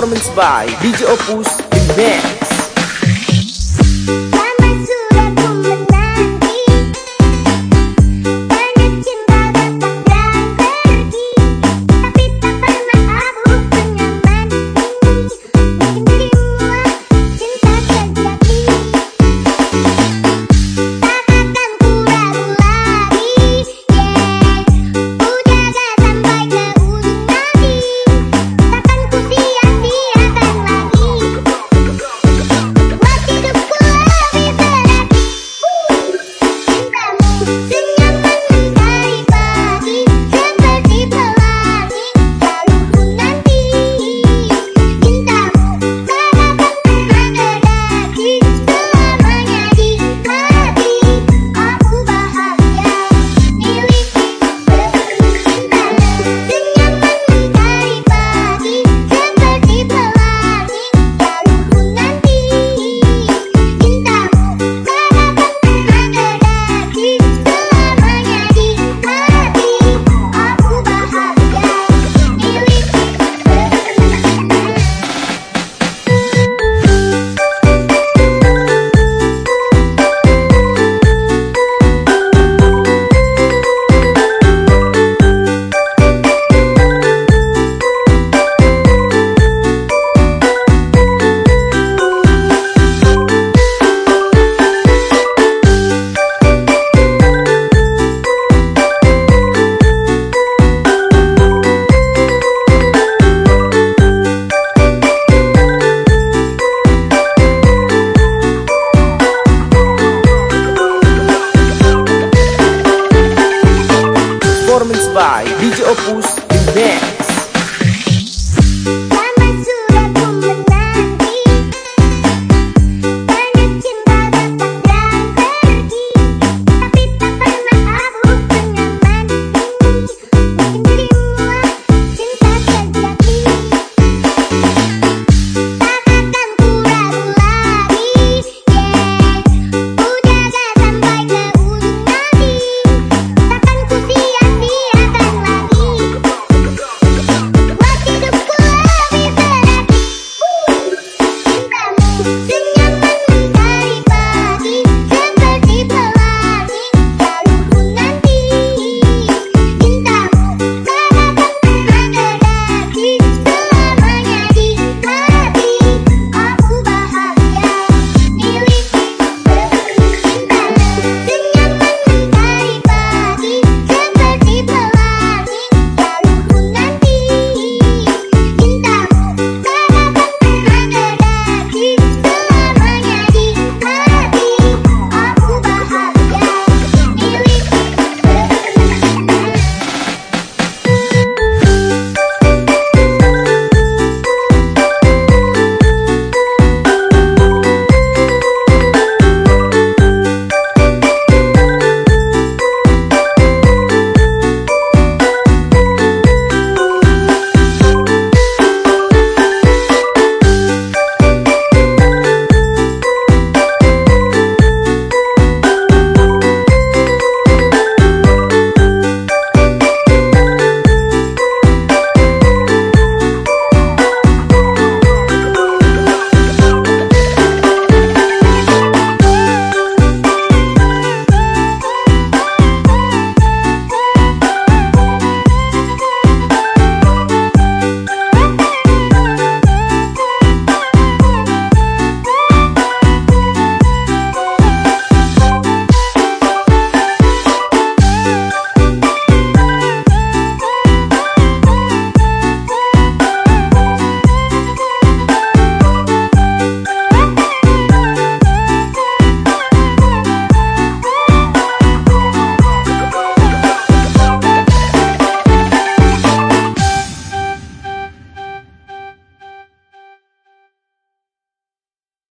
performance by DJ Opus The Mix. performance by DJ Opus The Band.